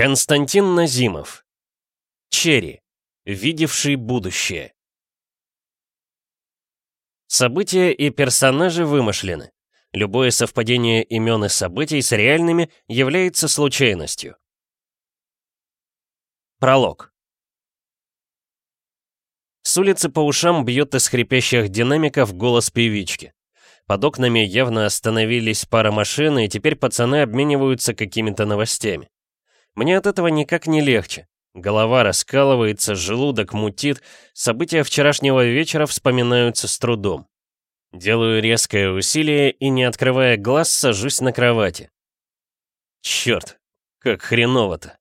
Константин Назимов. Черри. Видевший будущее. События и персонажи вымышлены. Любое совпадение имен и событий с реальными является случайностью. Пролог. С улицы по ушам бьет из хрипящих динамиков голос певички. Под окнами явно остановились пара машин, и теперь пацаны обмениваются какими-то новостями. Мне от этого никак не легче. Голова раскалывается, желудок мутит, события вчерашнего вечера вспоминаются с трудом. Делаю резкое усилие и, не открывая глаз, сажусь на кровати. Черт, как хреново-то.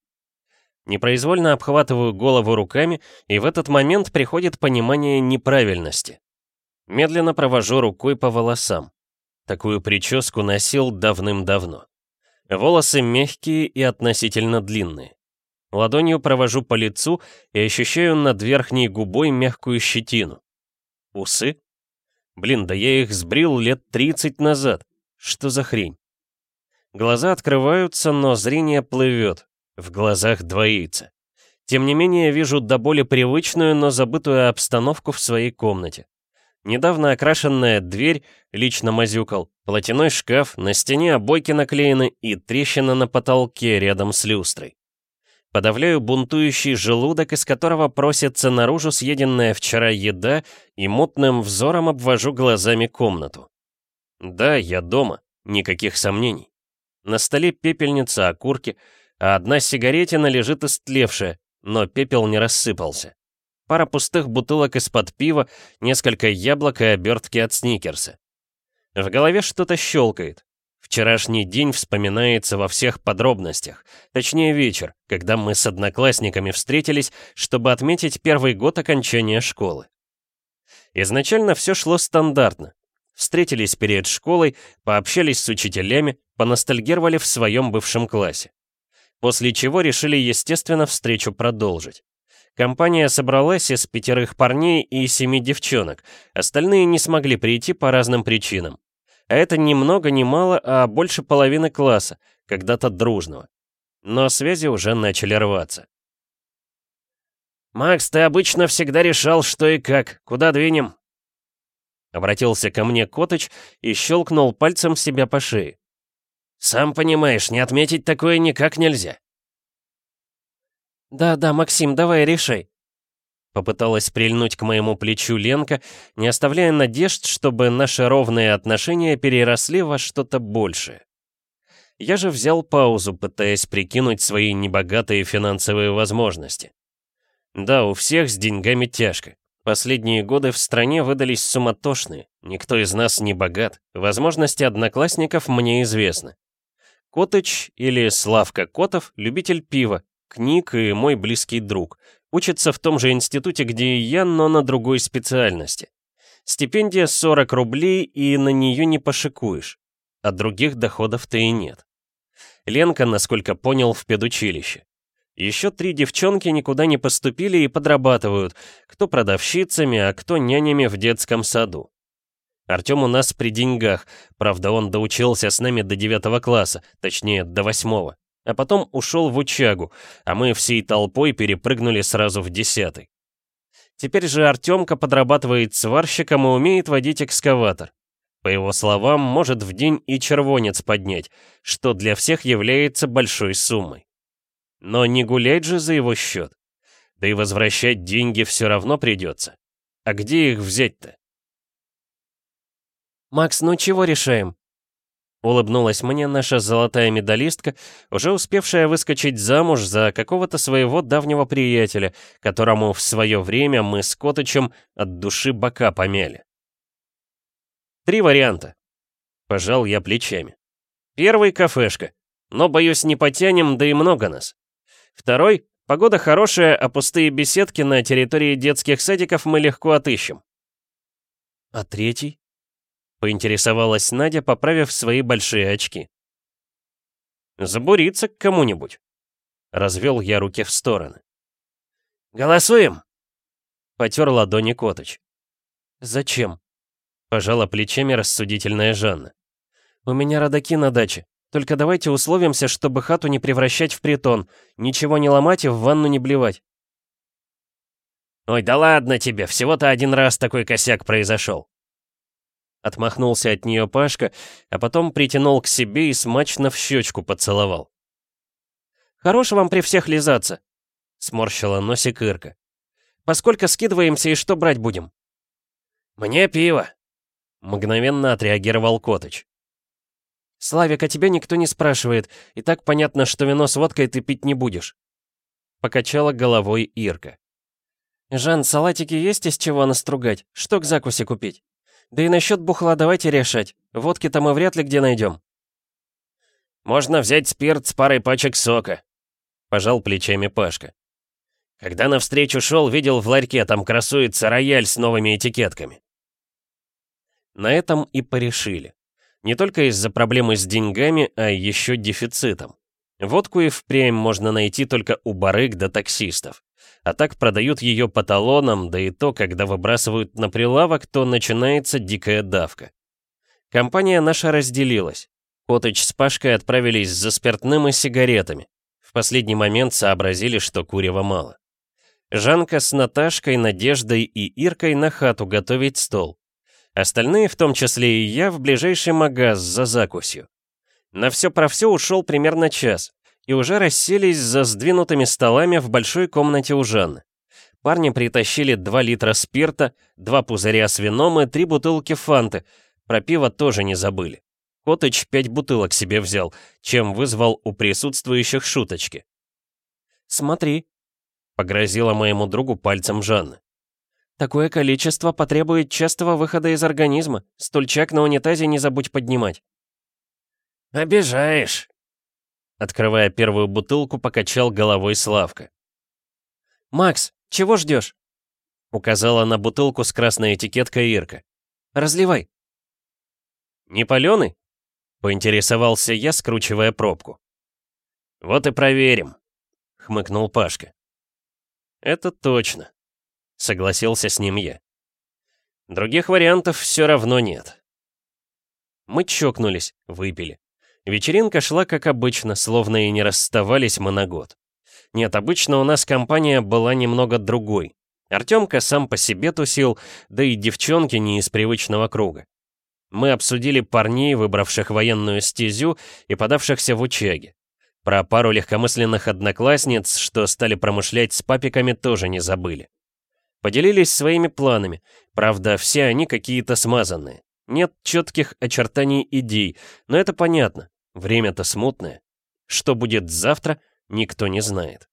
Непроизвольно обхватываю голову руками, и в этот момент приходит понимание неправильности. Медленно провожу рукой по волосам. Такую прическу носил давным-давно. Волосы мягкие и относительно длинные. Ладонью провожу по лицу и ощущаю над верхней губой мягкую щетину. Усы? Блин, да я их сбрил лет 30 назад. Что за хрень? Глаза открываются, но зрение плывет. В глазах двоится. Тем не менее, вижу до боли привычную, но забытую обстановку в своей комнате. Недавно окрашенная дверь, лично мазюкал, платяной шкаф, на стене обойки наклеены и трещина на потолке рядом с люстрой. Подавляю бунтующий желудок, из которого просится наружу съеденная вчера еда, и мутным взором обвожу глазами комнату. Да, я дома, никаких сомнений. На столе пепельница, окурки, а одна сигаретина лежит истлевшая, но пепел не рассыпался пара пустых бутылок из-под пива, несколько яблок и обертки от сникерса. В голове что-то щелкает. Вчерашний день вспоминается во всех подробностях, точнее вечер, когда мы с одноклассниками встретились, чтобы отметить первый год окончания школы. Изначально все шло стандартно. Встретились перед школой, пообщались с учителями, поностальгировали в своем бывшем классе. После чего решили, естественно, встречу продолжить. Компания собралась из пятерых парней и семи девчонок. Остальные не смогли прийти по разным причинам. А это ни много ни мало, а больше половины класса, когда-то дружного. Но связи уже начали рваться. «Макс, ты обычно всегда решал, что и как. Куда двинем?» Обратился ко мне Котыч и щелкнул пальцем себя по шее. «Сам понимаешь, не отметить такое никак нельзя». «Да-да, Максим, давай решай». Попыталась прильнуть к моему плечу Ленка, не оставляя надежд, чтобы наши ровные отношения переросли во что-то большее. Я же взял паузу, пытаясь прикинуть свои небогатые финансовые возможности. Да, у всех с деньгами тяжко. Последние годы в стране выдались суматошные. Никто из нас не богат. Возможности одноклассников мне известны. Котыч или Славка Котов — любитель пива, книг и мой близкий друг. Учится в том же институте, где и я, но на другой специальности. Стипендия 40 рублей, и на нее не пошикуешь. А других доходов-то и нет. Ленка, насколько понял, в педучилище. Еще три девчонки никуда не поступили и подрабатывают, кто продавщицами, а кто нянями в детском саду. Артем у нас при деньгах, правда он доучился с нами до девятого класса, точнее до восьмого а потом ушел в учагу, а мы всей толпой перепрыгнули сразу в десятый. Теперь же Артемка подрабатывает сварщиком и умеет водить экскаватор. По его словам, может в день и червонец поднять, что для всех является большой суммой. Но не гулять же за его счет. Да и возвращать деньги все равно придется. А где их взять-то? «Макс, ну чего решаем?» Улыбнулась мне наша золотая медалистка, уже успевшая выскочить замуж за какого-то своего давнего приятеля, которому в свое время мы с Котычем от души бока помяли. Три варианта. Пожал я плечами. Первый — кафешка. Но, боюсь, не потянем, да и много нас. Второй — погода хорошая, а пустые беседки на территории детских садиков мы легко отыщем. А третий? Поинтересовалась Надя, поправив свои большие очки. «Забуриться к кому-нибудь», — развел я руки в стороны. «Голосуем!» — потер ладони Коточ. «Зачем?» — пожала плечами рассудительная Жанна. «У меня родаки на даче. Только давайте условимся, чтобы хату не превращать в притон, ничего не ломать и в ванну не блевать». «Ой, да ладно тебе, всего-то один раз такой косяк произошел». Отмахнулся от нее Пашка, а потом притянул к себе и смачно в щечку поцеловал. «Хорош вам при всех лизаться», — сморщила носик Ирка. «Поскольку скидываемся и что брать будем?» «Мне пиво», — мгновенно отреагировал Котыч. «Славик, а тебя никто не спрашивает, и так понятно, что вино с водкой ты пить не будешь». Покачала головой Ирка. «Жан, салатики есть из чего настругать? Что к закусе купить? Да и насчет бухла давайте решать. Водки-то мы вряд ли где найдем». «Можно взять спирт с парой пачек сока», — пожал плечами Пашка. «Когда навстречу шел, видел в ларьке, там красуется рояль с новыми этикетками». На этом и порешили. Не только из-за проблемы с деньгами, а еще дефицитом. Водку и впрямь можно найти только у барыг да таксистов. А так продают ее по талонам, да и то, когда выбрасывают на прилавок, то начинается дикая давка. Компания наша разделилась. Котыч с Пашкой отправились за спиртным и сигаретами. В последний момент сообразили, что курева мало. Жанка с Наташкой, Надеждой и Иркой на хату готовить стол. Остальные, в том числе и я, в ближайший магаз за закусью. На все про все ушел примерно час, и уже расселись за сдвинутыми столами в большой комнате у Жанны. Парни притащили 2 литра спирта, два пузыря с вином и три бутылки фанты. Про пиво тоже не забыли. Котыч пять бутылок себе взял, чем вызвал у присутствующих шуточки. «Смотри», — погрозила моему другу пальцем Жанна. Такое количество потребует частого выхода из организма. Стульчак на унитазе не забудь поднимать. «Обижаешь!» Открывая первую бутылку, покачал головой Славка. «Макс, чего ждешь?» Указала на бутылку с красной этикеткой Ирка. «Разливай». «Не паленый?» Поинтересовался я, скручивая пробку. «Вот и проверим», — хмыкнул Пашка. «Это точно. — согласился с ним я. Других вариантов все равно нет. Мы чокнулись, выпили. Вечеринка шла как обычно, словно и не расставались мы на год. Нет, обычно у нас компания была немного другой. Артемка сам по себе тусил, да и девчонки не из привычного круга. Мы обсудили парней, выбравших военную стезю и подавшихся в учаге. Про пару легкомысленных одноклассниц, что стали промышлять с папиками, тоже не забыли. Поделились своими планами, правда, все они какие-то смазанные. Нет четких очертаний идей, но это понятно, время-то смутное. Что будет завтра, никто не знает.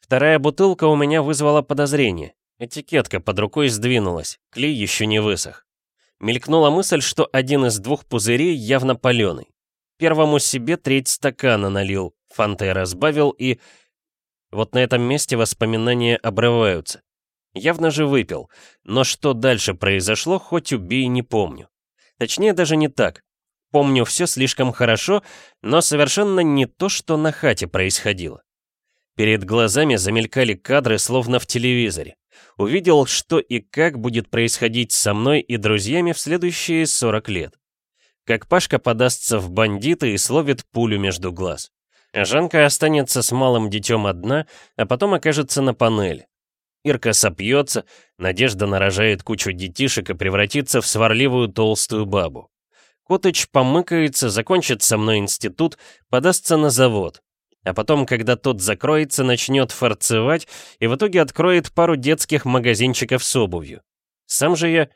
Вторая бутылка у меня вызвала подозрение. Этикетка под рукой сдвинулась, клей еще не высох. Мелькнула мысль, что один из двух пузырей явно паленый. Первому себе треть стакана налил, фантой разбавил и... Вот на этом месте воспоминания обрываются. Явно же выпил. Но что дальше произошло, хоть убей, не помню. Точнее, даже не так. Помню все слишком хорошо, но совершенно не то, что на хате происходило. Перед глазами замелькали кадры, словно в телевизоре. Увидел, что и как будет происходить со мной и друзьями в следующие 40 лет. Как Пашка подастся в бандиты и словит пулю между глаз. Жанка останется с малым детем одна, а потом окажется на панели. Ирка сопьется, Надежда нарожает кучу детишек и превратится в сварливую толстую бабу. Котыч помыкается, закончит со мной институт, подастся на завод. А потом, когда тот закроется, начнет фарцевать и в итоге откроет пару детских магазинчиков с обувью. Сам же я...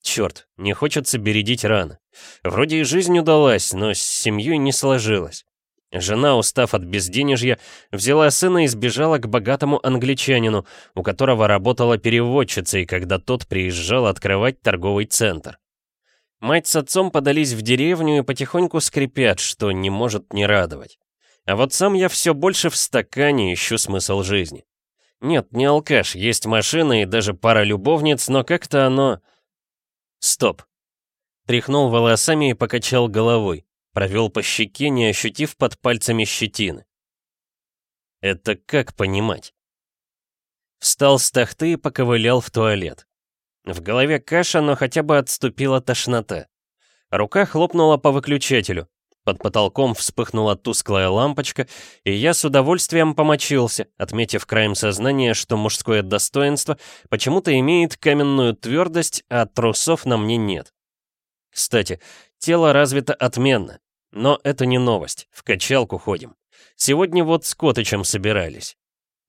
Черт, не хочется бередить рано. Вроде и жизнь удалась, но с семьей не сложилось. Жена, устав от безденежья, взяла сына и сбежала к богатому англичанину, у которого работала переводчицей, когда тот приезжал открывать торговый центр. Мать с отцом подались в деревню и потихоньку скрипят, что не может не радовать. А вот сам я все больше в стакане ищу смысл жизни. Нет, не алкаш, есть машина и даже пара любовниц, но как-то оно... Стоп. Тряхнул волосами и покачал головой. Провел по щеке, не ощутив под пальцами щетины. Это как понимать? Встал с тахты и поковылял в туалет. В голове каша, но хотя бы отступила тошнота. Рука хлопнула по выключателю. Под потолком вспыхнула тусклая лампочка, и я с удовольствием помочился, отметив краем сознания, что мужское достоинство почему-то имеет каменную твердость, а трусов на мне нет. Кстати, тело развито отменно, но это не новость, в качалку ходим. Сегодня вот с Котычем собирались.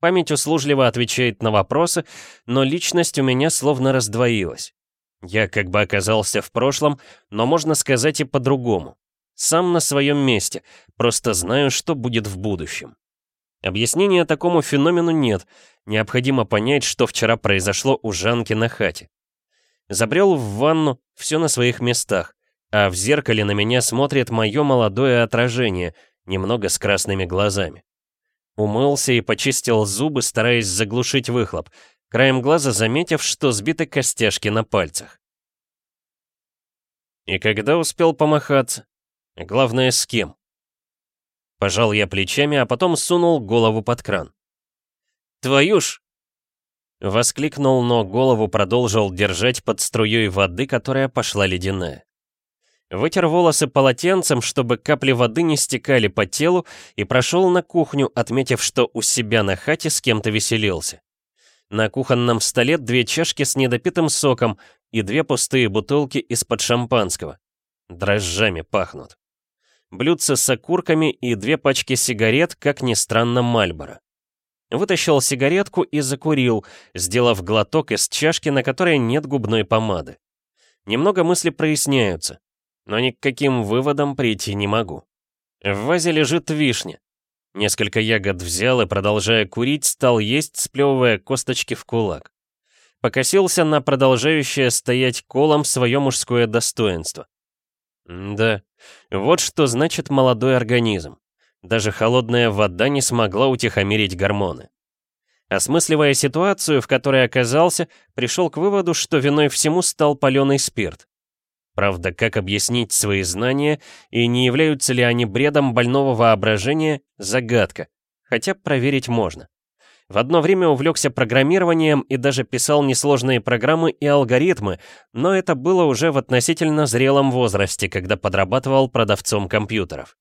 Память услужливо отвечает на вопросы, но личность у меня словно раздвоилась. Я как бы оказался в прошлом, но можно сказать и по-другому. Сам на своем месте, просто знаю, что будет в будущем. Объяснения такому феномену нет, необходимо понять, что вчера произошло у Жанки на хате. Забрел в ванну, все на своих местах, а в зеркале на меня смотрит мое молодое отражение, немного с красными глазами. Умылся и почистил зубы, стараясь заглушить выхлоп, краем глаза заметив, что сбиты костяшки на пальцах. И когда успел помахаться? Главное, с кем? Пожал я плечами, а потом сунул голову под кран. «Твою ж!» Воскликнул, но голову продолжил держать под струей воды, которая пошла ледяная. Вытер волосы полотенцем, чтобы капли воды не стекали по телу, и прошел на кухню, отметив, что у себя на хате с кем-то веселился. На кухонном столе две чашки с недопитым соком и две пустые бутылки из-под шампанского. Дрожжами пахнут блюдце с окурками и две пачки сигарет, как ни странно, Мальборо. Вытащил сигаретку и закурил, сделав глоток из чашки, на которой нет губной помады. Немного мысли проясняются, но ни к каким выводам прийти не могу. В вазе лежит вишня. Несколько ягод взял и, продолжая курить, стал есть, сплевывая косточки в кулак. Покосился на продолжающее стоять колом свое мужское достоинство. да, вот что значит молодой организм. Даже холодная вода не смогла утихомирить гормоны. Осмысливая ситуацию, в которой оказался, пришел к выводу, что виной всему стал паленый спирт. Правда, как объяснить свои знания и не являются ли они бредом больного воображения – загадка, хотя проверить можно. В одно время увлекся программированием и даже писал несложные программы и алгоритмы, но это было уже в относительно зрелом возрасте, когда подрабатывал продавцом компьютеров.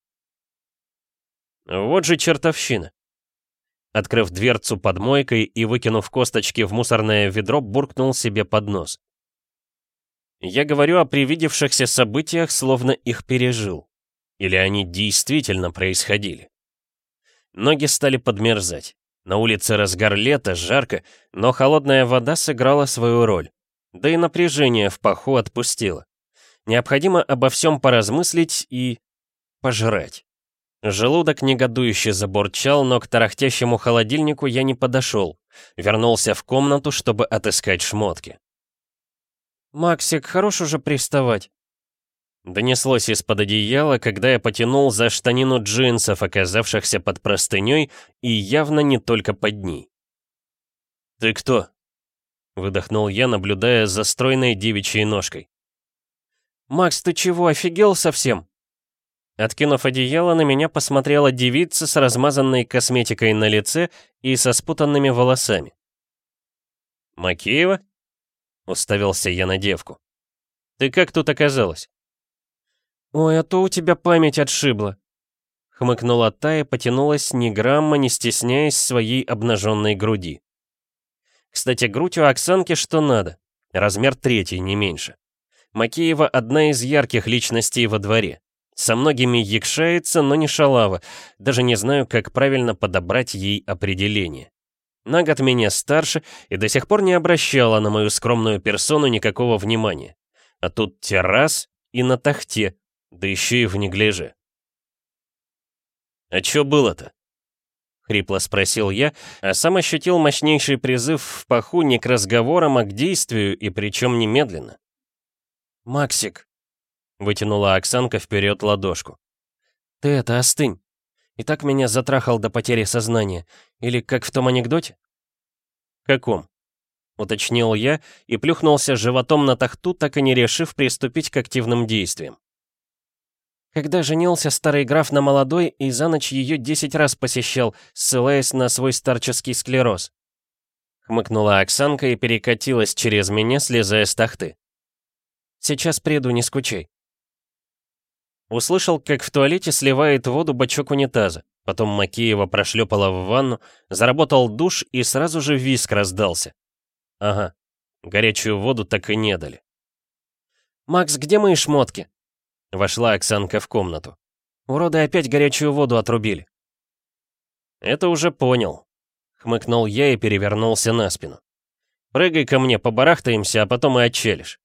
Вот же чертовщина. Открыв дверцу под мойкой и выкинув косточки в мусорное ведро, буркнул себе под нос. Я говорю о привидевшихся событиях, словно их пережил. Или они действительно происходили. Ноги стали подмерзать. На улице разгар лета, жарко, но холодная вода сыграла свою роль. Да и напряжение в паху отпустило. Необходимо обо всем поразмыслить и... пожрать. Желудок негодующе забурчал, но к тарахтящему холодильнику я не подошел. Вернулся в комнату, чтобы отыскать шмотки. «Максик, хорош уже приставать», Донеслось из-под одеяла, когда я потянул за штанину джинсов, оказавшихся под простыней, и явно не только под ней. «Ты кто?» — выдохнул я, наблюдая за стройной девичьей ножкой. «Макс, ты чего, офигел совсем?» Откинув одеяло, на меня посмотрела девица с размазанной косметикой на лице и со спутанными волосами. «Макеева?» — уставился я на девку. «Ты как тут оказалась?» «Ой, а то у тебя память отшибла», — хмыкнула та и потянулась ни грамма, не стесняясь своей обнаженной груди. Кстати, грудь у Оксанки что надо, размер третий, не меньше. Макеева одна из ярких личностей во дворе. Со многими якшается, но не шалава, даже не знаю, как правильно подобрать ей определение. На год меня старше и до сих пор не обращала на мою скромную персону никакого внимания. А тут террас и на тахте, да еще и в неглиже. «А чё было-то?» — хрипло спросил я, а сам ощутил мощнейший призыв в паху не к разговорам, а к действию, и причем немедленно. «Максик», — вытянула Оксанка вперед ладошку. «Ты это, остынь. И так меня затрахал до потери сознания. Или как в том анекдоте?» «Каком?» — уточнил я и плюхнулся животом на тахту, так и не решив приступить к активным действиям. Когда женился старый граф на молодой и за ночь ее десять раз посещал, ссылаясь на свой старческий склероз. Хмыкнула Оксанка и перекатилась через меня, слезая с тахты. «Сейчас приду, не скучай». Услышал, как в туалете сливает воду бачок унитаза. Потом Макеева прошлепала в ванну, заработал душ и сразу же виск раздался. Ага, горячую воду так и не дали. «Макс, где мои шмотки?» Вошла Оксанка в комнату. «Уроды опять горячую воду отрубили». «Это уже понял», — хмыкнул я и перевернулся на спину. «Прыгай ко мне, побарахтаемся, а потом и отчелишь».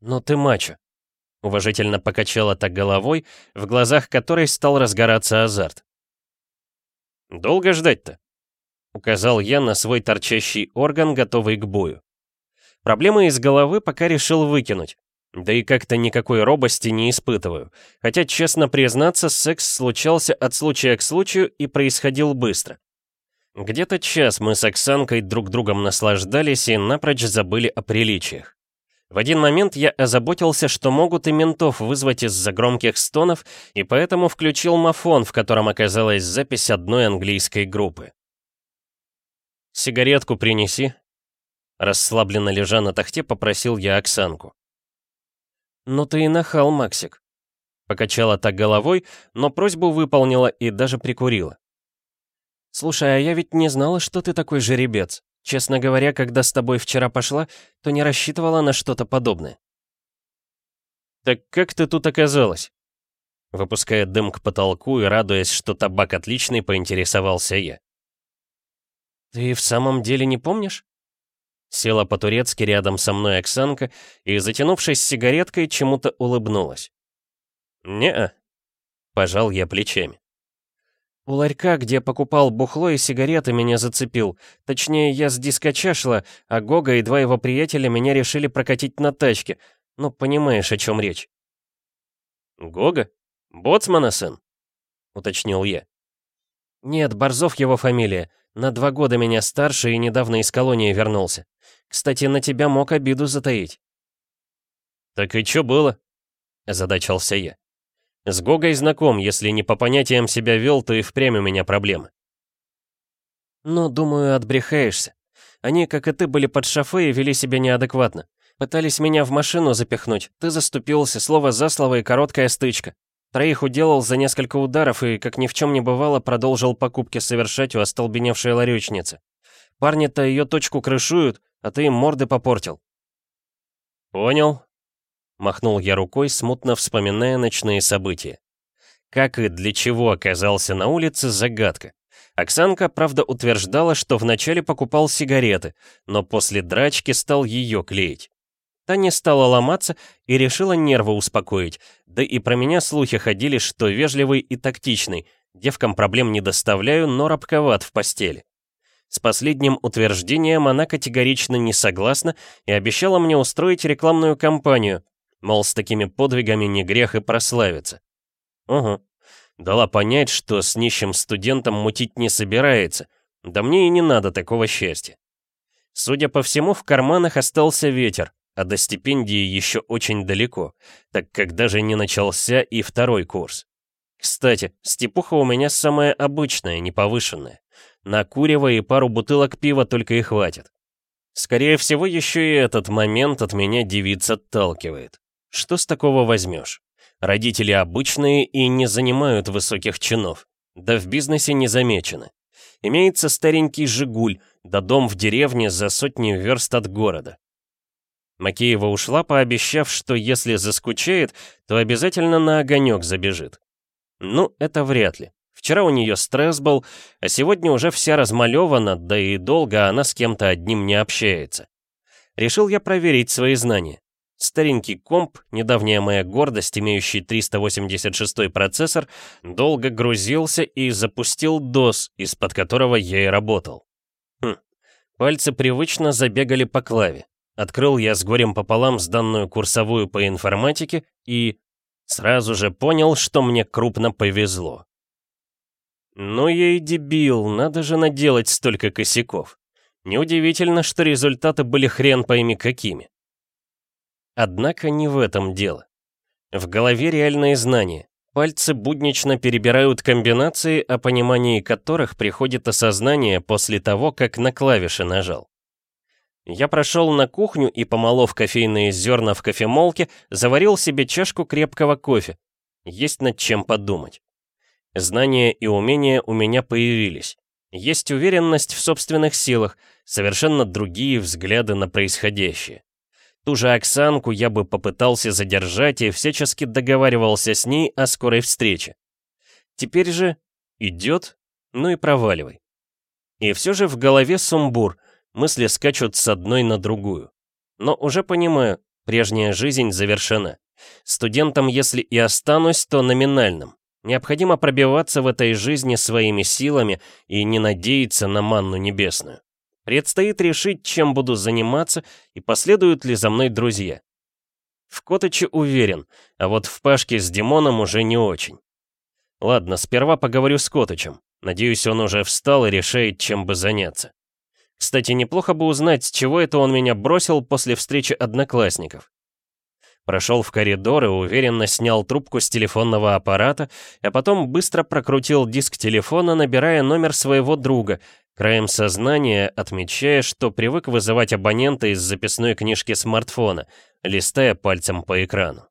«Ну ты мачо», — уважительно покачала так головой, в глазах которой стал разгораться азарт. «Долго ждать-то?» — указал я на свой торчащий орган, готовый к бою. Проблемы из головы пока решил выкинуть. Да и как-то никакой робости не испытываю. Хотя, честно признаться, секс случался от случая к случаю и происходил быстро. Где-то час мы с Оксанкой друг другом наслаждались и напрочь забыли о приличиях. В один момент я озаботился, что могут и ментов вызвать из-за громких стонов, и поэтому включил мафон, в котором оказалась запись одной английской группы. «Сигаретку принеси», Расслабленно лежа на тахте, попросил я Оксанку. «Ну ты и нахал, Максик». Покачала так головой, но просьбу выполнила и даже прикурила. «Слушай, а я ведь не знала, что ты такой жеребец. Честно говоря, когда с тобой вчера пошла, то не рассчитывала на что-то подобное». «Так как ты тут оказалась?» Выпуская дым к потолку и радуясь, что табак отличный, поинтересовался я. «Ты в самом деле не помнишь?» Села по-турецки рядом со мной Оксанка и, затянувшись сигареткой, чему-то улыбнулась. «Не-а», — пожал я плечами. «У ларька, где покупал бухло и сигареты, меня зацепил. Точнее, я с дискача шла, а Гога и два его приятеля меня решили прокатить на тачке. Ну, понимаешь, о чем речь». «Гога? Боцмана сын?» — уточнил я. «Нет, Борзов его фамилия. На два года меня старше и недавно из колонии вернулся. Кстати, на тебя мог обиду затаить». «Так и чё было?» — озадачился я. «С Гогой знаком, если не по понятиям себя вел, то и впрямь у меня проблемы». «Ну, думаю, отбрехаешься. Они, как и ты, были под шофе и вели себя неадекватно. Пытались меня в машину запихнуть. Ты заступился, слово за слово и короткая стычка. Троих уделал за несколько ударов и, как ни в чем не бывало, продолжил покупки совершать у остолбеневшей ларечницы. Парни-то ее точку крышуют, а ты им морды попортил». «Понял», — махнул я рукой, смутно вспоминая ночные события. Как и для чего оказался на улице, загадка. Оксанка, правда, утверждала, что вначале покупал сигареты, но после драчки стал ее клеить. Та не стала ломаться и решила нервы успокоить, да и про меня слухи ходили, что вежливый и тактичный, девкам проблем не доставляю, но рабковат в постели. С последним утверждением она категорично не согласна и обещала мне устроить рекламную кампанию, мол, с такими подвигами не грех и прославиться. Угу. Дала понять, что с нищим студентом мутить не собирается, да мне и не надо такого счастья. Судя по всему, в карманах остался ветер, а до стипендии еще очень далеко, так как даже не начался и второй курс. Кстати, степуха у меня самая обычная, не повышенная. На курево и пару бутылок пива только и хватит. Скорее всего, еще и этот момент от меня девица отталкивает. Что с такого возьмешь? Родители обычные и не занимают высоких чинов. Да в бизнесе не замечены. Имеется старенький «Жигуль», да дом в деревне за сотни верст от города. Макеева ушла, пообещав, что если заскучает, то обязательно на огонек забежит. Ну, это вряд ли. Вчера у нее стресс был, а сегодня уже вся размалевана, да и долго она с кем-то одним не общается. Решил я проверить свои знания. Старенький комп, недавняя моя гордость, имеющий 386 процессор, долго грузился и запустил DOS, из-под которого я и работал. Хм. Пальцы привычно забегали по клаве. Открыл я с горем пополам сданную курсовую по информатике и сразу же понял, что мне крупно повезло. Ну я и дебил, надо же наделать столько косяков. Неудивительно, что результаты были хрен пойми какими. Однако не в этом дело. В голове реальные знания. Пальцы буднично перебирают комбинации, о понимании которых приходит осознание после того, как на клавиши нажал. Я прошел на кухню и, помолов кофейные зерна в кофемолке, заварил себе чашку крепкого кофе, есть над чем подумать. Знания и умения у меня появились. Есть уверенность в собственных силах, совершенно другие взгляды на происходящее. Ту же Оксанку я бы попытался задержать и всячески договаривался с ней о скорой встрече. Теперь же идет, ну и проваливай. И все же в голове сумбур, мысли скачут с одной на другую. Но уже понимаю, прежняя жизнь завершена. Студентом, если и останусь, то номинальным. Необходимо пробиваться в этой жизни своими силами и не надеяться на манну небесную. Предстоит решить, чем буду заниматься и последуют ли за мной друзья. В Коточе уверен, а вот в Пашке с Димоном уже не очень. Ладно, сперва поговорю с Коточем. Надеюсь, он уже встал и решает, чем бы заняться. Кстати, неплохо бы узнать, с чего это он меня бросил после встречи одноклассников. Прошел в коридор и уверенно снял трубку с телефонного аппарата, а потом быстро прокрутил диск телефона, набирая номер своего друга, краем сознания отмечая, что привык вызывать абонента из записной книжки смартфона, листая пальцем по экрану.